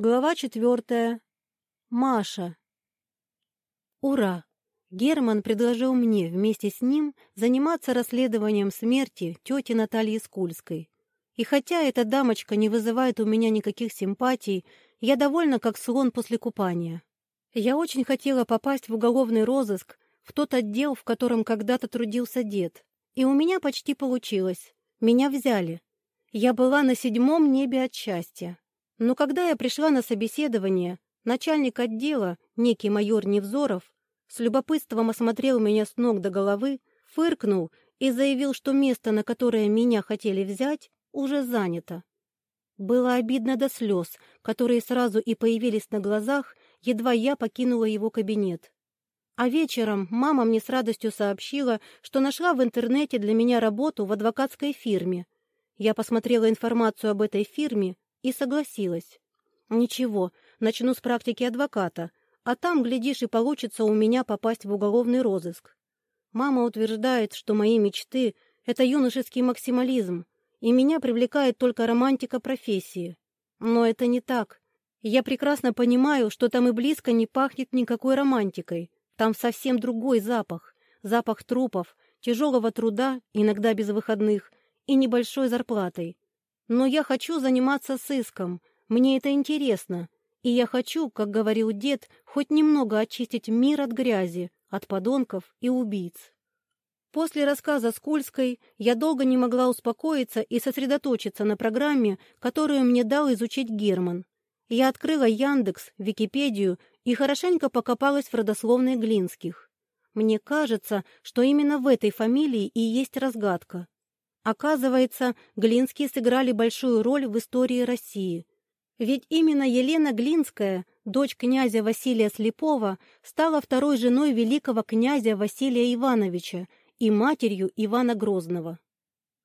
Глава четвертая. Маша. Ура! Герман предложил мне вместе с ним заниматься расследованием смерти тети Натальи Скульской. И хотя эта дамочка не вызывает у меня никаких симпатий, я довольна как слон после купания. Я очень хотела попасть в уголовный розыск, в тот отдел, в котором когда-то трудился дед. И у меня почти получилось. Меня взяли. Я была на седьмом небе от счастья. Но когда я пришла на собеседование, начальник отдела, некий майор Невзоров, с любопытством осмотрел меня с ног до головы, фыркнул и заявил, что место, на которое меня хотели взять, уже занято. Было обидно до слез, которые сразу и появились на глазах, едва я покинула его кабинет. А вечером мама мне с радостью сообщила, что нашла в интернете для меня работу в адвокатской фирме. Я посмотрела информацию об этой фирме и согласилась. Ничего, начну с практики адвоката, а там, глядишь, и получится у меня попасть в уголовный розыск. Мама утверждает, что мои мечты — это юношеский максимализм, и меня привлекает только романтика профессии. Но это не так. Я прекрасно понимаю, что там и близко не пахнет никакой романтикой. Там совсем другой запах. Запах трупов, тяжелого труда, иногда без выходных, и небольшой зарплатой. Но я хочу заниматься сыском, мне это интересно, и я хочу, как говорил дед, хоть немного очистить мир от грязи, от подонков и убийц. После рассказа Скульской я долго не могла успокоиться и сосредоточиться на программе, которую мне дал изучить Герман. Я открыла Яндекс, Википедию и хорошенько покопалась в родословной Глинских. Мне кажется, что именно в этой фамилии и есть разгадка. Оказывается, Глинские сыграли большую роль в истории России. Ведь именно Елена Глинская, дочь князя Василия Слепова, стала второй женой великого князя Василия Ивановича и матерью Ивана Грозного.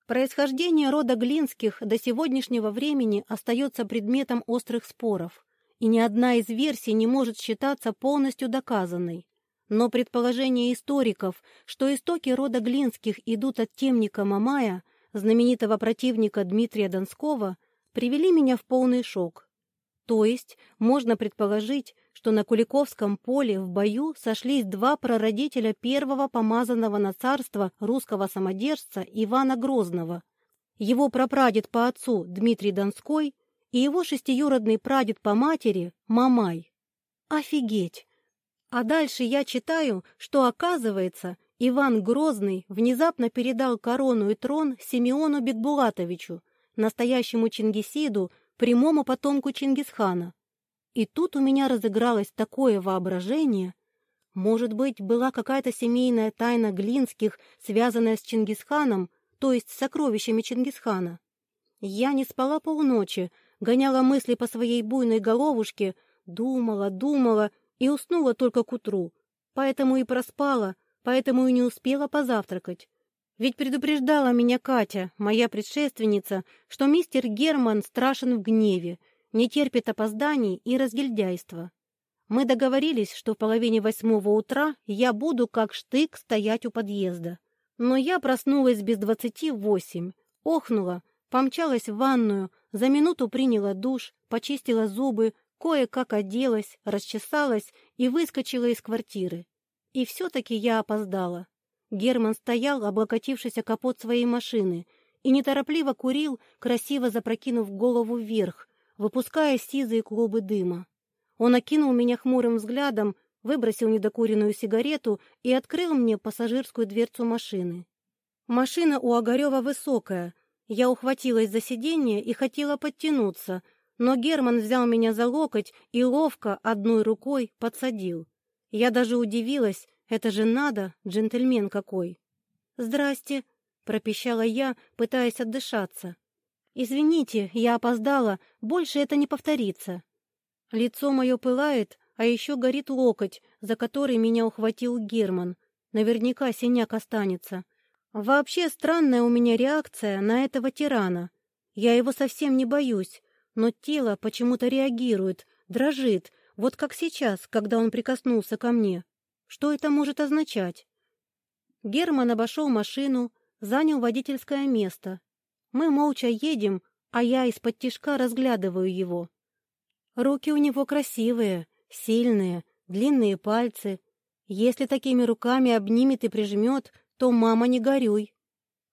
Происхождение рода Глинских до сегодняшнего времени остается предметом острых споров, и ни одна из версий не может считаться полностью доказанной. Но предположение историков, что истоки рода Глинских идут от темника Мамая, знаменитого противника Дмитрия Донского, привели меня в полный шок. То есть можно предположить, что на Куликовском поле в бою сошлись два прародителя первого помазанного на царство русского самодержца Ивана Грозного, его прапрадед по отцу Дмитрий Донской и его шестиюродный прадед по матери Мамай. Офигеть! А дальше я читаю, что, оказывается, Иван Грозный внезапно передал корону и трон Симеону Бекбулатовичу, настоящему Чингисиду, прямому потомку Чингисхана. И тут у меня разыгралось такое воображение. Может быть, была какая-то семейная тайна Глинских, связанная с Чингисханом, то есть с сокровищами Чингисхана. Я не спала полночи, гоняла мысли по своей буйной головушке, думала, думала и уснула только к утру. Поэтому и проспала, поэтому и не успела позавтракать. Ведь предупреждала меня Катя, моя предшественница, что мистер Герман страшен в гневе, не терпит опозданий и разгильдяйства. Мы договорились, что в половине восьмого утра я буду как штык стоять у подъезда. Но я проснулась без двадцати восемь, охнула, помчалась в ванную, за минуту приняла душ, почистила зубы, кое-как оделась, расчесалась и выскочила из квартиры. И все-таки я опоздала. Герман стоял, облокотившись о капот своей машины, и неторопливо курил, красиво запрокинув голову вверх, выпуская сизые клубы дыма. Он окинул меня хмурым взглядом, выбросил недокуренную сигарету и открыл мне пассажирскую дверцу машины. Машина у Огарева высокая. Я ухватилась за сиденье и хотела подтянуться, но Герман взял меня за локоть и ловко одной рукой подсадил. Я даже удивилась, это же надо, джентльмен какой. «Здрасте», — пропищала я, пытаясь отдышаться. «Извините, я опоздала, больше это не повторится». Лицо мое пылает, а еще горит локоть, за который меня ухватил Герман. Наверняка синяк останется. Вообще странная у меня реакция на этого тирана. Я его совсем не боюсь, но тело почему-то реагирует, дрожит, вот как сейчас, когда он прикоснулся ко мне. Что это может означать? Герман обошел машину, занял водительское место. Мы молча едем, а я из-под тишка разглядываю его. Руки у него красивые, сильные, длинные пальцы. Если такими руками обнимет и прижмет, то мама не горюй.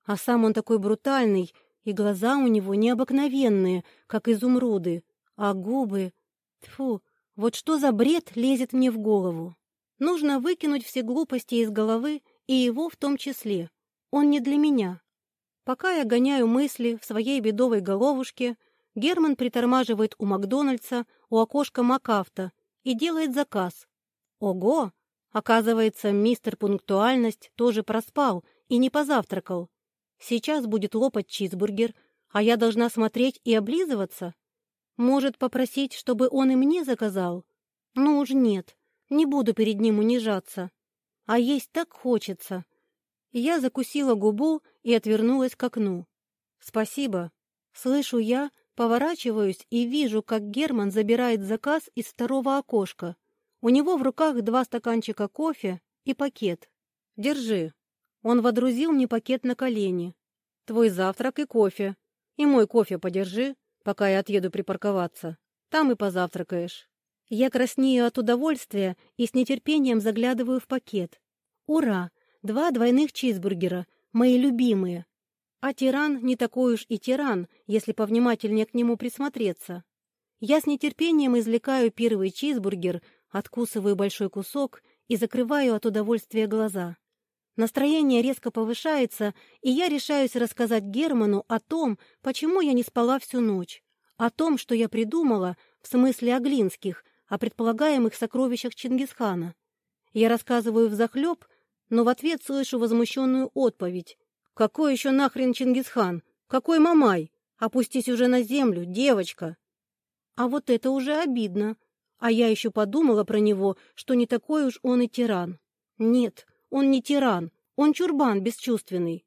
А сам он такой брутальный, и глаза у него необыкновенные, как изумруды, а губы... Тьфу, вот что за бред лезет мне в голову? Нужно выкинуть все глупости из головы, и его в том числе. Он не для меня. Пока я гоняю мысли в своей бедовой головушке, Герман притормаживает у Макдональдса, у окошка МакАвто и делает заказ. Ого! Оказывается, мистер Пунктуальность тоже проспал и не позавтракал. Сейчас будет лопать чизбургер, а я должна смотреть и облизываться? Может, попросить, чтобы он и мне заказал? Ну уж нет, не буду перед ним унижаться. А есть так хочется. Я закусила губу и отвернулась к окну. «Спасибо». Слышу я, поворачиваюсь и вижу, как Герман забирает заказ из второго окошка. У него в руках два стаканчика кофе и пакет. «Держи». Он водрузил мне пакет на колени. «Твой завтрак и кофе. И мой кофе подержи, пока я отъеду припарковаться. Там и позавтракаешь». Я краснею от удовольствия и с нетерпением заглядываю в пакет. «Ура! Два двойных чизбургера, мои любимые!» А тиран не такой уж и тиран, если повнимательнее к нему присмотреться. Я с нетерпением извлекаю первый чизбургер, откусываю большой кусок и закрываю от удовольствия глаза. Настроение резко повышается, и я решаюсь рассказать Герману о том, почему я не спала всю ночь, о том, что я придумала, в смысле о Глинских, о предполагаемых сокровищах Чингисхана. Я рассказываю взахлеб, но в ответ слышу возмущенную отповедь. «Какой еще нахрен Чингисхан? Какой Мамай? Опустись уже на землю, девочка!» А вот это уже обидно. А я еще подумала про него, что не такой уж он и тиран. Нет, он не тиран, он чурбан бесчувственный.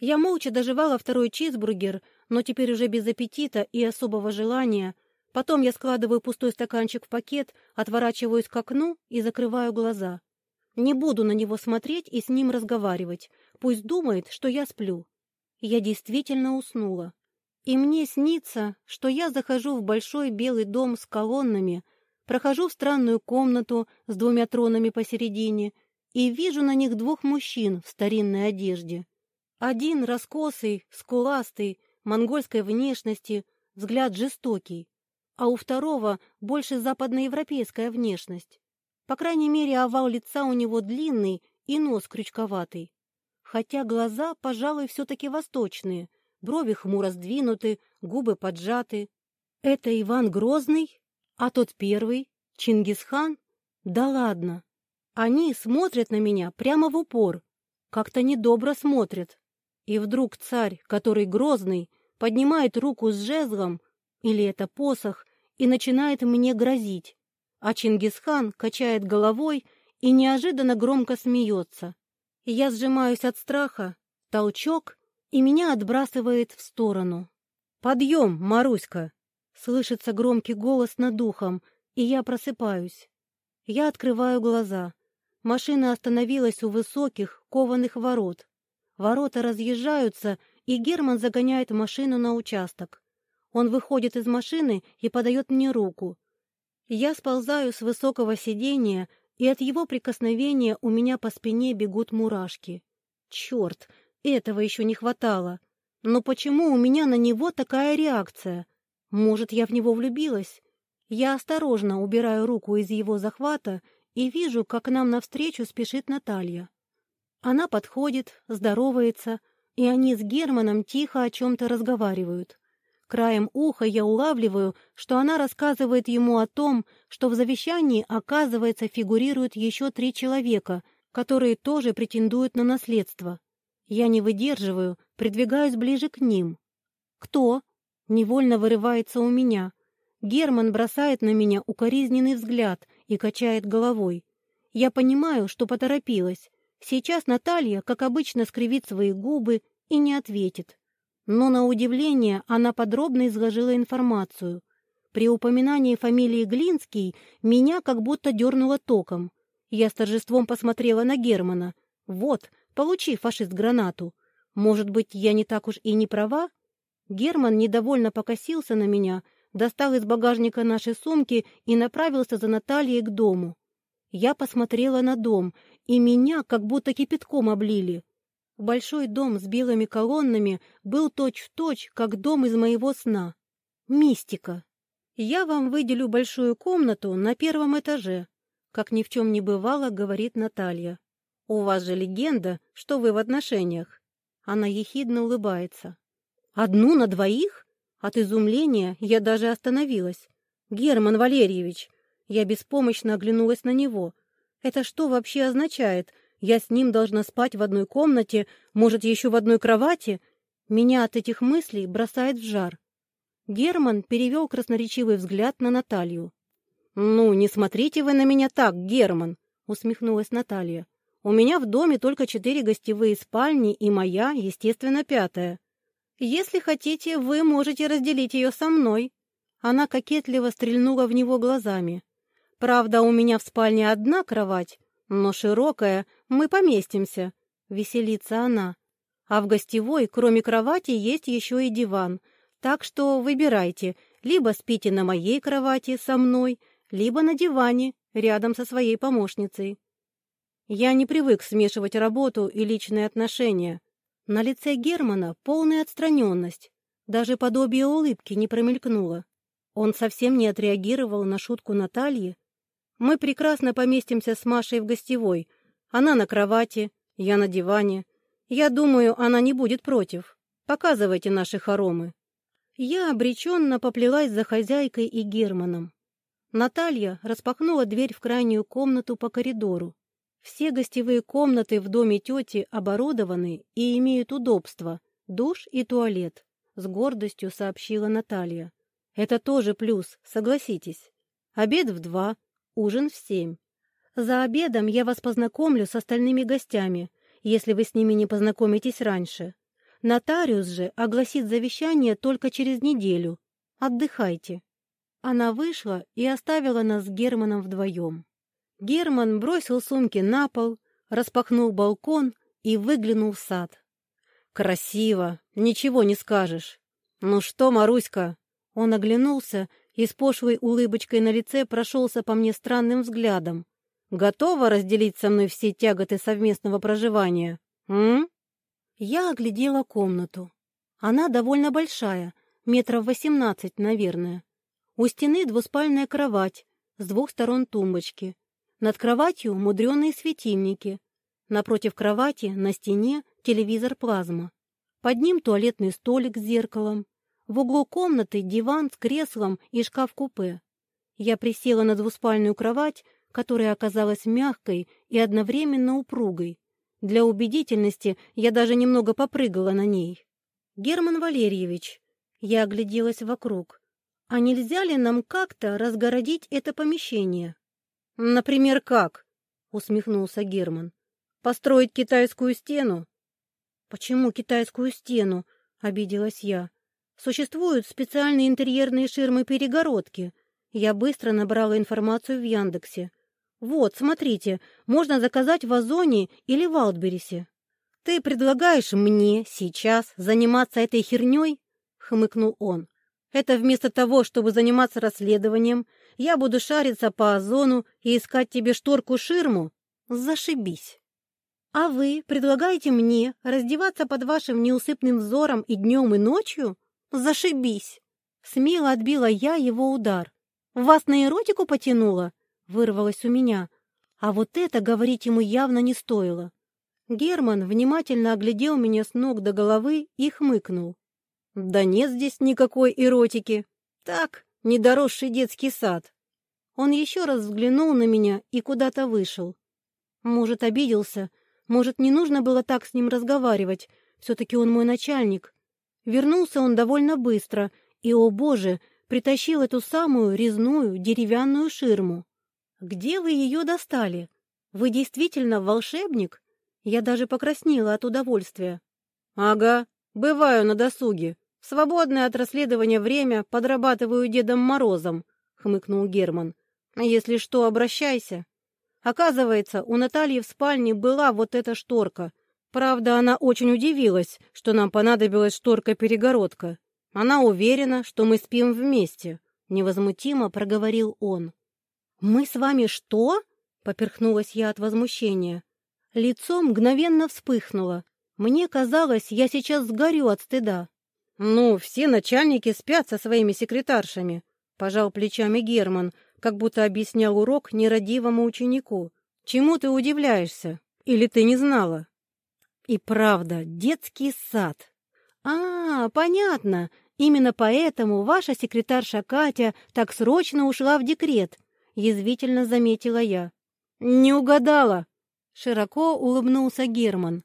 Я молча доживала второй чизбургер, но теперь уже без аппетита и особого желания. Потом я складываю пустой стаканчик в пакет, отворачиваюсь к окну и закрываю глаза. Не буду на него смотреть и с ним разговаривать. Пусть думает, что я сплю. Я действительно уснула. И мне снится, что я захожу в большой белый дом с колоннами, прохожу в странную комнату с двумя тронами посередине — и вижу на них двух мужчин в старинной одежде. Один раскосый, скуластый, монгольской внешности, взгляд жестокий, а у второго больше западноевропейская внешность. По крайней мере, овал лица у него длинный и нос крючковатый. Хотя глаза, пожалуй, все-таки восточные, брови хмуро сдвинуты, губы поджаты. Это Иван Грозный? А тот первый? Чингисхан? Да ладно! Они смотрят на меня прямо в упор, как-то недобро смотрят. И вдруг царь, который грозный, поднимает руку с жезлом, или это посох, и начинает мне грозить. А Чингисхан качает головой и неожиданно громко смеется. Я сжимаюсь от страха, толчок, и меня отбрасывает в сторону. «Подъем, Маруська!» Слышится громкий голос над духом, и я просыпаюсь. Я открываю глаза. Машина остановилась у высоких, кованых ворот. Ворота разъезжаются, и Герман загоняет машину на участок. Он выходит из машины и подает мне руку. Я сползаю с высокого сиденья, и от его прикосновения у меня по спине бегут мурашки. Черт, этого еще не хватало. Но почему у меня на него такая реакция? Может, я в него влюбилась? Я осторожно убираю руку из его захвата и вижу, как к нам навстречу спешит Наталья. Она подходит, здоровается, и они с Германом тихо о чем-то разговаривают. Краем уха я улавливаю, что она рассказывает ему о том, что в завещании, оказывается, фигурируют еще три человека, которые тоже претендуют на наследство. Я не выдерживаю, придвигаюсь ближе к ним. «Кто?» — невольно вырывается у меня. Герман бросает на меня укоризненный взгляд и качает головой. Я понимаю, что поторопилась. Сейчас Наталья, как обычно, скривит свои губы и не ответит. Но, на удивление, она подробно изложила информацию. При упоминании фамилии Глинский меня как будто дернуло током. Я с торжеством посмотрела на Германа. «Вот, получи, фашист, гранату. Может быть, я не так уж и не права?» Герман недовольно покосился на меня — достал из багажника наши сумки и направился за Натальей к дому. Я посмотрела на дом, и меня как будто кипятком облили. Большой дом с белыми колоннами был точь-в-точь, точь, как дом из моего сна. Мистика. Я вам выделю большую комнату на первом этаже, как ни в чем не бывало, говорит Наталья. У вас же легенда, что вы в отношениях. Она ехидно улыбается. Одну на двоих? От изумления я даже остановилась. Герман Валерьевич, я беспомощно оглянулась на него. Это что вообще означает? Я с ним должна спать в одной комнате, может, еще в одной кровати? Меня от этих мыслей бросает в жар. Герман перевел красноречивый взгляд на Наталью. «Ну, не смотрите вы на меня так, Герман!» — усмехнулась Наталья. «У меня в доме только четыре гостевые спальни и моя, естественно, пятая. Если хотите, вы можете разделить ее со мной». Она кокетливо стрельнула в него глазами. Правда, у меня в спальне одна кровать, но широкая, мы поместимся», — веселится она. «А в гостевой, кроме кровати, есть еще и диван, так что выбирайте, либо спите на моей кровати со мной, либо на диване, рядом со своей помощницей». Я не привык смешивать работу и личные отношения. На лице Германа полная отстраненность, даже подобие улыбки не промелькнуло. Он совсем не отреагировал на шутку Натальи, мы прекрасно поместимся с Машей в гостевой. Она на кровати, я на диване. Я думаю, она не будет против. Показывайте наши хоромы». Я обреченно поплелась за хозяйкой и Германом. Наталья распахнула дверь в крайнюю комнату по коридору. Все гостевые комнаты в доме тети оборудованы и имеют удобства – душ и туалет, с гордостью сообщила Наталья. Это тоже плюс, согласитесь. Обед в два, Ужин в семь. За обедом я вас познакомлю с остальными гостями, если вы с ними не познакомитесь раньше. Нотариус же огласит завещание только через неделю. Отдыхайте». Она вышла и оставила нас с Германом вдвоем. Герман бросил сумки на пол, распахнул балкон и выглянул в сад. «Красиво, ничего не скажешь. Ну что, Маруська?» Он оглянулся и с пошлой улыбочкой на лице прошелся по мне странным взглядом. «Готова разделить со мной все тяготы совместного проживания? М?» Я оглядела комнату. Она довольно большая, метров восемнадцать, наверное. У стены двуспальная кровать, с двух сторон тумбочки. Над кроватью мудреные светильники. Напротив кровати на стене телевизор плазма. Под ним туалетный столик с зеркалом. В углу комнаты диван с креслом и шкаф-купе. Я присела на двуспальную кровать, которая оказалась мягкой и одновременно упругой. Для убедительности я даже немного попрыгала на ней. «Герман Валерьевич», я огляделась вокруг, «а нельзя ли нам как-то разгородить это помещение?» «Например, как?» — усмехнулся Герман. «Построить китайскую стену?» «Почему китайскую стену?» — обиделась я. Существуют специальные интерьерные ширмы-перегородки. Я быстро набрала информацию в Яндексе. Вот, смотрите, можно заказать в Озоне или в Алтберисе. Ты предлагаешь мне сейчас заниматься этой херней? Хмыкнул он. Это вместо того, чтобы заниматься расследованием, я буду шариться по Озону и искать тебе шторку-ширму? Зашибись. А вы предлагаете мне раздеваться под вашим неусыпным взором и днем, и ночью? Зашибись!» Смело отбила я его удар. «Вас на эротику потянуло?» Вырвалось у меня. А вот это говорить ему явно не стоило. Герман внимательно оглядел меня с ног до головы и хмыкнул. «Да нет здесь никакой эротики. Так, недоросший детский сад». Он еще раз взглянул на меня и куда-то вышел. Может, обиделся, может, не нужно было так с ним разговаривать. Все-таки он мой начальник. Вернулся он довольно быстро и, о боже, притащил эту самую резную деревянную ширму. «Где вы ее достали? Вы действительно волшебник?» Я даже покраснела от удовольствия. «Ага, бываю на досуге. В свободное от расследования время подрабатываю Дедом Морозом», — хмыкнул Герман. «Если что, обращайся». Оказывается, у Натальи в спальне была вот эта шторка — Правда, она очень удивилась, что нам понадобилась шторка-перегородка. Она уверена, что мы спим вместе. — невозмутимо проговорил он. «Мы с вами что?» — поперхнулась я от возмущения. Лицо мгновенно вспыхнуло. Мне казалось, я сейчас сгорю от стыда. «Ну, все начальники спят со своими секретаршами», — пожал плечами Герман, как будто объяснял урок нерадивому ученику. «Чему ты удивляешься? Или ты не знала?» «И правда, детский сад». «А, понятно. Именно поэтому ваша секретарша Катя так срочно ушла в декрет», — язвительно заметила я. «Не угадала», — широко улыбнулся Герман.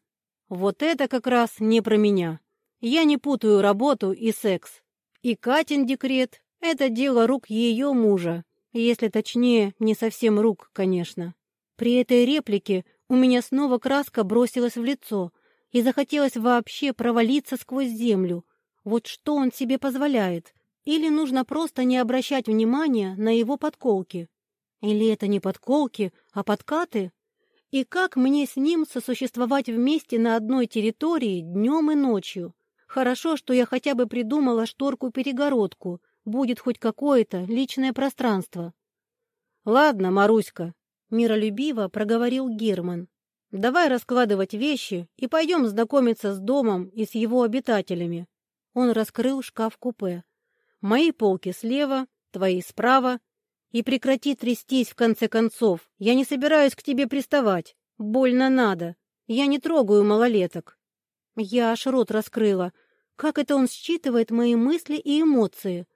«Вот это как раз не про меня. Я не путаю работу и секс. И Катин декрет — это дело рук ее мужа, если точнее, не совсем рук, конечно. При этой реплике у меня снова краска бросилась в лицо, и захотелось вообще провалиться сквозь землю. Вот что он себе позволяет? Или нужно просто не обращать внимания на его подколки? Или это не подколки, а подкаты? И как мне с ним сосуществовать вместе на одной территории днем и ночью? Хорошо, что я хотя бы придумала шторку-перегородку. Будет хоть какое-то личное пространство. «Ладно, Маруська», — миролюбиво проговорил Герман. «Давай раскладывать вещи и пойдем знакомиться с домом и с его обитателями». Он раскрыл шкаф-купе. «Мои полки слева, твои справа. И прекрати трястись, в конце концов. Я не собираюсь к тебе приставать. Больно надо. Я не трогаю малолеток». Я аж рот раскрыла. Как это он считывает мои мысли и эмоции?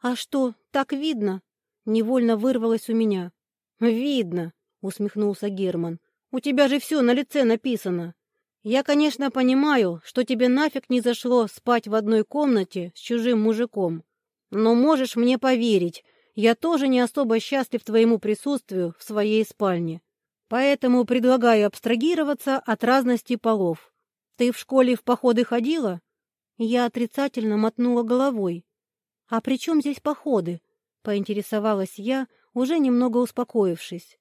А что, так видно? Невольно вырвалось у меня. Видно, усмехнулся Герман. У тебя же все на лице написано. Я, конечно, понимаю, что тебе нафиг не зашло спать в одной комнате с чужим мужиком. Но можешь мне поверить, я тоже не особо счастлив твоему присутствию в своей спальне. Поэтому предлагаю абстрагироваться от разности полов. Ты в школе в походы ходила?» Я отрицательно мотнула головой. «А при чем здесь походы?» — поинтересовалась я, уже немного успокоившись.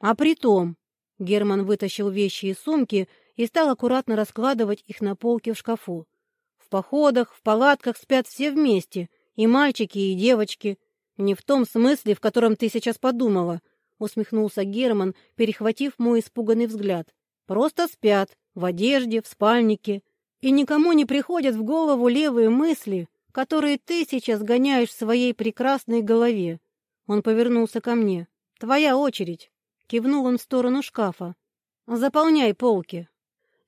«А при том...» — Герман вытащил вещи из сумки и стал аккуратно раскладывать их на полке в шкафу. «В походах, в палатках спят все вместе, и мальчики, и девочки. Не в том смысле, в котором ты сейчас подумала», — усмехнулся Герман, перехватив мой испуганный взгляд. «Просто спят, в одежде, в спальнике, и никому не приходят в голову левые мысли, которые ты сейчас гоняешь в своей прекрасной голове. Он повернулся ко мне. «Твоя очередь!» Кивнул он в сторону шкафа. «Заполняй полки!»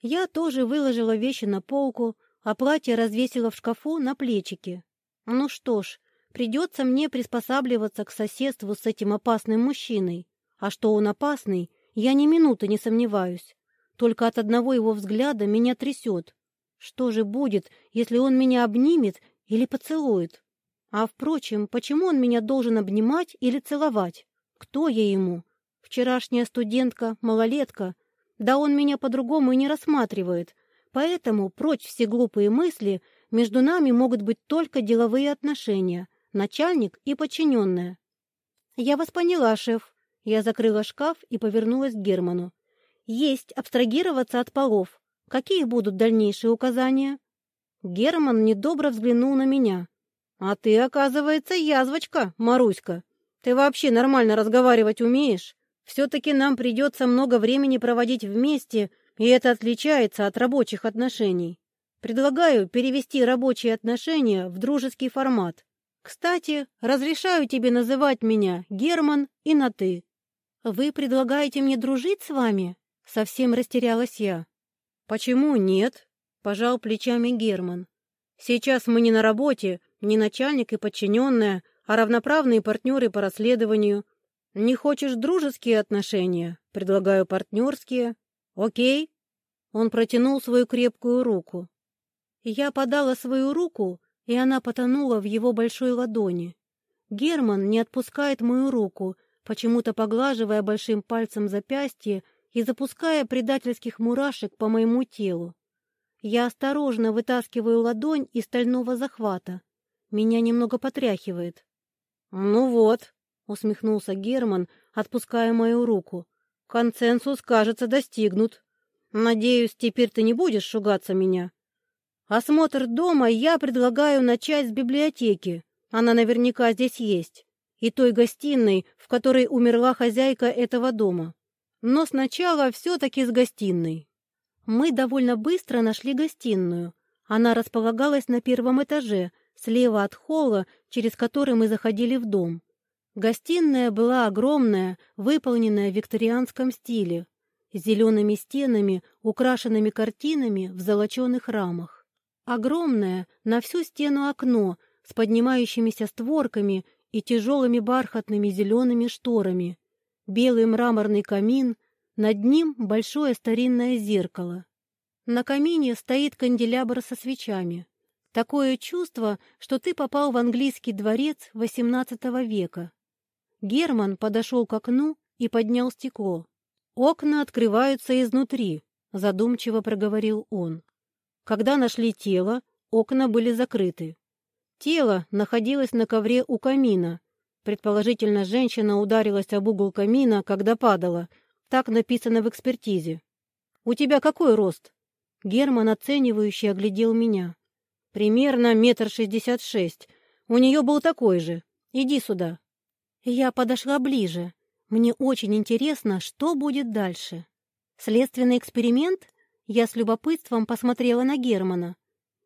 Я тоже выложила вещи на полку, а платье развесила в шкафу на плечики. Ну что ж, придется мне приспосабливаться к соседству с этим опасным мужчиной. А что он опасный, я ни минуты не сомневаюсь. Только от одного его взгляда меня трясет. Что же будет, если он меня обнимет или поцелует? А, впрочем, почему он меня должен обнимать или целовать? Кто я ему? Вчерашняя студентка, малолетка? Да он меня по-другому и не рассматривает. Поэтому, прочь все глупые мысли, между нами могут быть только деловые отношения, начальник и подчиненная. «Я вас поняла, шеф». Я закрыла шкаф и повернулась к Герману. Есть абстрагироваться от полов. Какие будут дальнейшие указания? Герман недобро взглянул на меня. А ты, оказывается, язвочка, Маруська. Ты вообще нормально разговаривать умеешь? Все-таки нам придется много времени проводить вместе, и это отличается от рабочих отношений. Предлагаю перевести рабочие отношения в дружеский формат. Кстати, разрешаю тебе называть меня Герман и на «ты». Вы предлагаете мне дружить с вами? Совсем растерялась я. «Почему нет?» — пожал плечами Герман. «Сейчас мы не на работе, не начальник и подчиненная, а равноправные партнеры по расследованию. Не хочешь дружеские отношения? Предлагаю партнерские. Окей?» Он протянул свою крепкую руку. Я подала свою руку, и она потонула в его большой ладони. Герман не отпускает мою руку, почему-то поглаживая большим пальцем запястье и запуская предательских мурашек по моему телу. Я осторожно вытаскиваю ладонь из стального захвата. Меня немного потряхивает. «Ну вот», — усмехнулся Герман, отпуская мою руку, — «консенсус, кажется, достигнут. Надеюсь, теперь ты не будешь шугаться меня. Осмотр дома я предлагаю начать с библиотеки. Она наверняка здесь есть. И той гостиной, в которой умерла хозяйка этого дома. Но сначала все-таки с гостиной. Мы довольно быстро нашли гостиную. Она располагалась на первом этаже, слева от холла, через который мы заходили в дом. Гостиная была огромная, выполненная в викторианском стиле, с зелеными стенами, украшенными картинами в золоченых рамах. Огромное на всю стену окно с поднимающимися створками и тяжелыми бархатными зелеными шторами, белый мраморный камин, над ним большое старинное зеркало. На камине стоит канделябр со свечами. Такое чувство, что ты попал в английский дворец XVIII века. Герман подошел к окну и поднял стекло. «Окна открываются изнутри», — задумчиво проговорил он. Когда нашли тело, окна были закрыты. Тело находилось на ковре у камина. Предположительно, женщина ударилась об угол камина, когда падала. Так написано в экспертизе. «У тебя какой рост?» Герман оценивающе оглядел меня. «Примерно метр шестьдесят шесть. У нее был такой же. Иди сюда». Я подошла ближе. Мне очень интересно, что будет дальше. Следственный эксперимент? Я с любопытством посмотрела на Германа.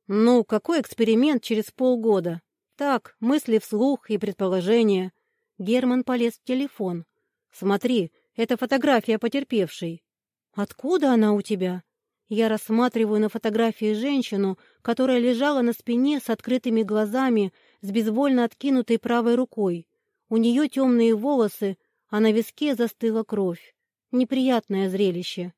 Ну, какой эксперимент через полгода? Так, мысли вслух и предположения. Герман полез в телефон. Смотри, это фотография потерпевшей. Откуда она у тебя? Я рассматриваю на фотографии женщину, которая лежала на спине с открытыми глазами, с безвольно откинутой правой рукой. У нее темные волосы, а на виске застыла кровь. Неприятное зрелище.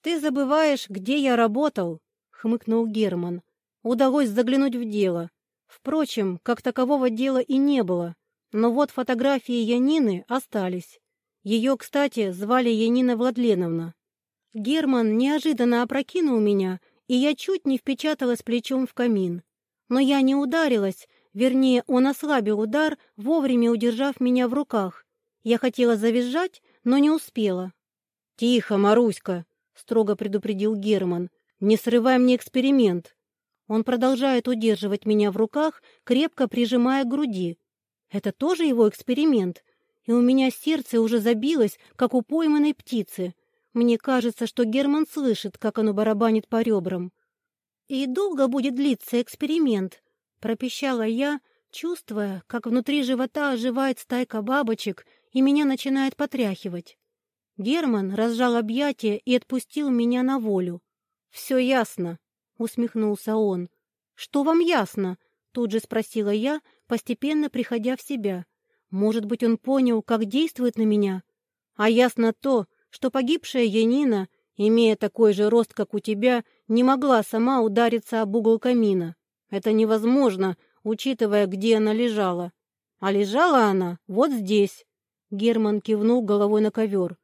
«Ты забываешь, где я работал», — хмыкнул Герман. «Удалось заглянуть в дело. Впрочем, как такового дела и не было. Но вот фотографии Янины остались. Ее, кстати, звали Янина Владленовна. Герман неожиданно опрокинул меня, и я чуть не впечаталась плечом в камин. Но я не ударилась, Вернее, он ослабил удар, вовремя удержав меня в руках. Я хотела завизжать, но не успела. «Тихо, Маруська!» — строго предупредил Герман. «Не срывай мне эксперимент!» Он продолжает удерживать меня в руках, крепко прижимая к груди. Это тоже его эксперимент, и у меня сердце уже забилось, как у пойманной птицы. Мне кажется, что Герман слышит, как оно барабанит по ребрам. И долго будет длиться эксперимент? Пропищала я, чувствуя, как внутри живота оживает стайка бабочек и меня начинает потряхивать. Герман разжал объятия и отпустил меня на волю. «Все ясно», — усмехнулся он. «Что вам ясно?» — тут же спросила я, постепенно приходя в себя. «Может быть, он понял, как действует на меня? А ясно то, что погибшая Янина, имея такой же рост, как у тебя, не могла сама удариться об угол камина. Это невозможно, учитывая, где она лежала. А лежала она вот здесь. Герман кивнул головой на ковер.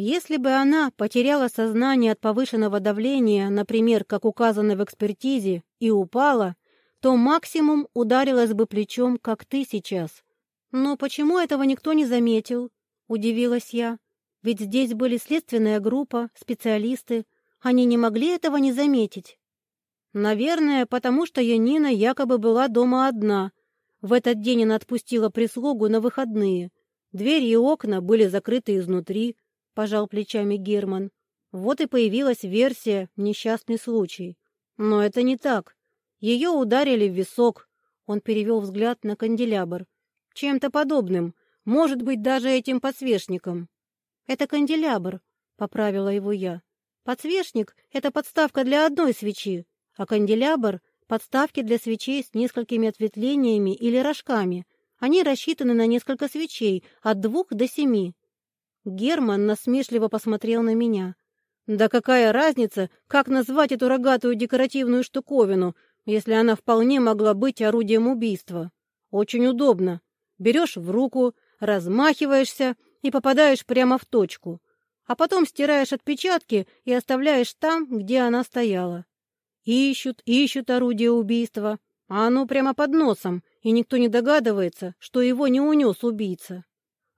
Если бы она потеряла сознание от повышенного давления, например, как указано в экспертизе, и упала, то максимум ударилась бы плечом, как ты сейчас. Но почему этого никто не заметил? Удивилась я. Ведь здесь были следственная группа, специалисты. Они не могли этого не заметить. Наверное, потому что Янина якобы была дома одна. В этот день она отпустила прислугу на выходные. Двери и окна были закрыты изнутри, пожал плечами Герман. Вот и появилась версия «несчастный случай». Но это не так. Ее ударили в висок. Он перевел взгляд на канделябр. Чем-то подобным. Может быть, даже этим подсвечником. «Это канделябр», — поправила его я. «Подсвечник — это подставка для одной свечи а канделябр — подставки для свечей с несколькими ответвлениями или рожками. Они рассчитаны на несколько свечей, от двух до семи. Герман насмешливо посмотрел на меня. «Да какая разница, как назвать эту рогатую декоративную штуковину, если она вполне могла быть орудием убийства? Очень удобно. Берешь в руку, размахиваешься и попадаешь прямо в точку, а потом стираешь отпечатки и оставляешь там, где она стояла. Ищут, ищут орудие убийства, а оно прямо под носом, и никто не догадывается, что его не унес убийца.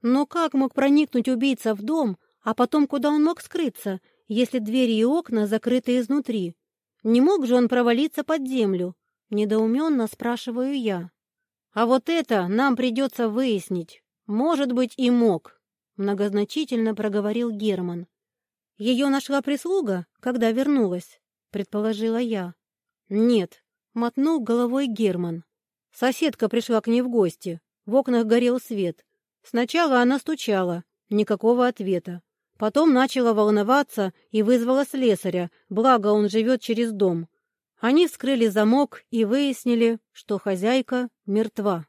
Но как мог проникнуть убийца в дом, а потом куда он мог скрыться, если двери и окна закрыты изнутри? Не мог же он провалиться под землю? Недоуменно спрашиваю я. А вот это нам придется выяснить. Может быть, и мог, многозначительно проговорил Герман. Ее нашла прислуга, когда вернулась, предположила я. Нет, мотнул головой Герман. Соседка пришла к ней в гости. В окнах горел свет. Сначала она стучала, никакого ответа. Потом начала волноваться и вызвала слесаря, благо он живет через дом. Они вскрыли замок и выяснили, что хозяйка мертва.